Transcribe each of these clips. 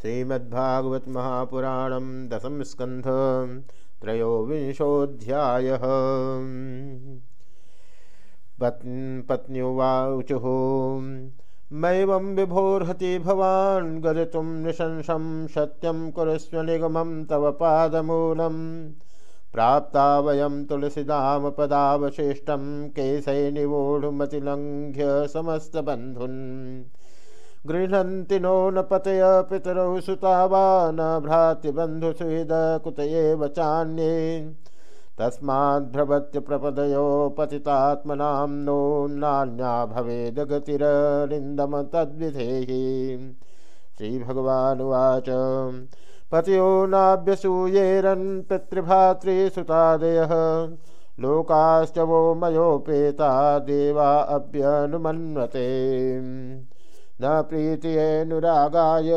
श्रीमद्भागवत महापुराण दशम स्कंध त्रयोविंशोऽध्याय। पत्न्युवाचुः। मैवं विभोर्हति भवान्, गजतुं निशंसं सत्यं कुरुस्व निगमं तव पादमूलम्। प्राप्ता वयं तुलसीदामपदावशिष्टं, केशैनिवोढुमतिलङ्घ्य समस्तबन्धुन्। गृह्णन्ति नो न पतय पितरौ सुता वा न भ्रातृबन्धुसुहृद कुत एव चान्ये तस्माद्भ्रवत्य प्रपदयो पतितात्मनां नो नान्या भवेद् गतिररिन्दम तद्विधेहि। श्रीभगवानुवाच पतियो नाभ्यसूयेरन् पितृभातृसुतादयः लोकाश्च वो मयोपेता देवा अभ्यनुमन्वते। न प्रीतियनुरागाय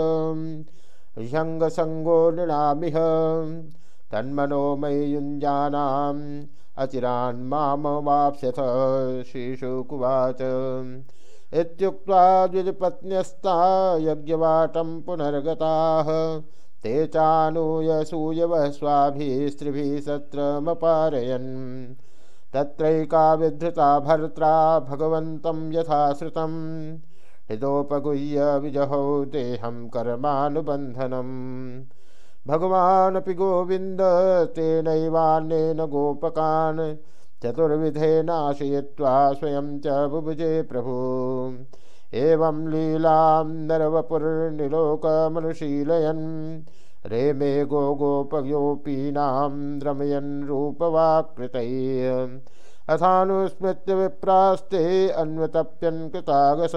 ह्यङ्गसङ्गो नृणामिह। तन्मनोमयि युञ्जानाम् अचिरान्मामवाप्स्यथ श्रीशुकुवाच इत्युक्त्वा द्विजपत्न्यस्ता यज्ञवाटं पुनर्गताः। ते चानूयसूयवः स्वाभिः स्त्रिभिः सत्रमपारयन्। तत्रैका विधृता भर्त्रा भगवन्तं यथाश्रुतम्। हृदोपगुह्य विजहौ देहं कर्मानुबन्धनम्। भगवानपि गोविन्द गोपकान् चतुर्विधे नाशयित्वा स्वयं च बुभुजे प्रभु। एवं लीलां रेमे गो गोपयोपीनां रमयन् रूपवाकृतैः अथानुस्मृत्य विप्रास्ते अन्वतप्यन् कृतागस।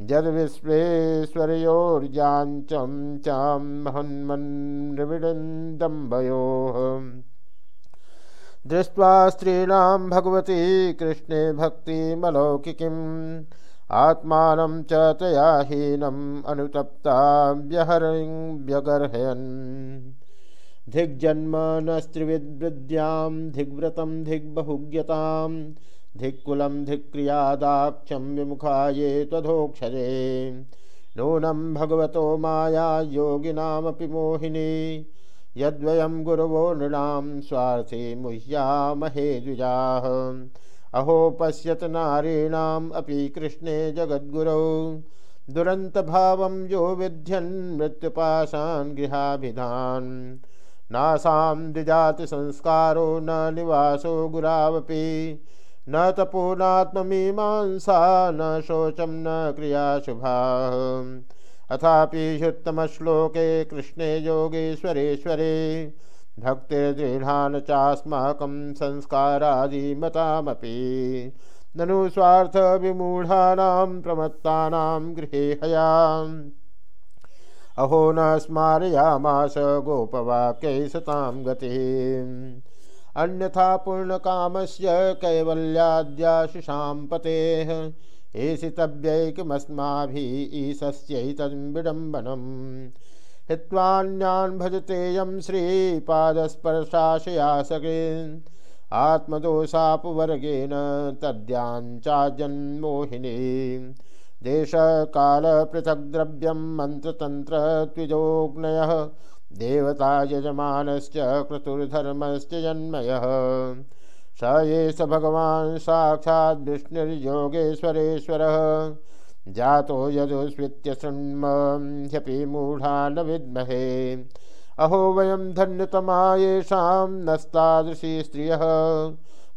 जद्विश्वेश्वर्योर्याञ्चं चां महन्मन्विडन्दम्बयोः दृष्ट्वा स्त्रीणां भगवती कृष्णे भक्तिमलौकिकीम्। आत्मानं च तया हीनम् अनुतप्ता व्यहरिं व्यगर्हयन्। धिग्जन्म न स्त्रिविद्यां धिग्व्रतं धिग्बहुज्ञतां, धिक्कुलं धिक्रियादाक्षं विमुखाये त्वधोक्षरे। नूनं भगवतो माया योगिनामपि मोहिनी, यद्वयं गुरवो नृणां स्वार्थे मुह्यामहे द्विजाः। अहो, पश्यत नारीणाम् अपि कृष्णे जगद्गुरौ, दुरन्तभावं यो विध्यन् मृत्युपाशान् गृहाभिधान्। नासां द्विजातिसंस्कारो न निवासो गुरावपि। न तपोनात्ममीमांसा, न शोचं, न क्रियाशुभा। अथापि ह्युत्तमश्लोके कृष्णे योगेश्वरेश्वरे, भक्तिर्दृढान् चास्माकं संस्कारादिमतामपि। ननु स्वार्थविमूढानां प्रमत्तानां गृहे हयाम्। अहो न स्मारयामास गोपवाक्यै सतां गतिः। अन्यथा पूर्णकामस्य कैवल्याद्याशिषां पतेः। एषितव्यैकमस्माभिः ईशस्यैतद्विडम्बनम् हित्वान्यान् भजतेयं श्रीपादस्पर्शाशयासकृन् आत्मदोषापवर्गेण तद्याञ्चाजन्मोहिनी देशकालपृथग्द्रव्यं मन्त्रतन्त्रत्विजोग्नयः देवता यजमानश्च क्रतुर्धर्मश्च जन्मयः। स स भगवान् साक्षात् विष्णुर्योगेश्वरेश्वरः, जातो यदुस्वित्य शृण्मह्यपि मूढा न विद्महे। अहो वयं धन्यतमा येषां नस्तादृशी स्त्रियः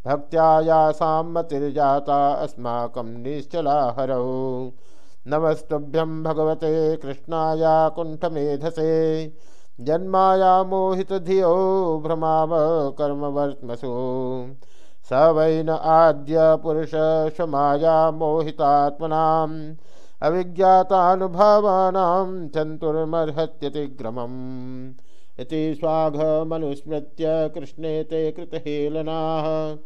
भक्त्या मतिर्जाता अस्माकं निश्चला हरौ नमस्तुभ्यं भगवते कृष्णाया कुण्ठमेधसे। जन्माया मोहितधियो भ्रमाव कर्मवर्त्मसु। स वै न आद्य पुरुष क्षमाया मोहितात्मनाम्। अविज्ञातानुभावानां चन्तुर्मर्हत्यतिग्रमम् इति स्वाघमनुस्मृत्य कृष्णे ते कृतहेलनाः।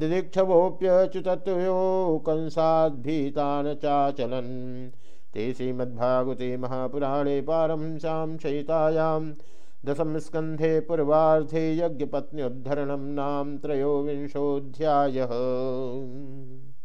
दिदीक्षवोऽप्यच्युतत्वयो कंसाद्भीतान् चाचलन्। ते श्रीमद्भागवते महापुराणे पारंशां शयितायां दशम स्कन्धे पूर्वार्धे यज्ञपत्न्युद्धरणं नाम त्रयोविंशोऽध्यायः।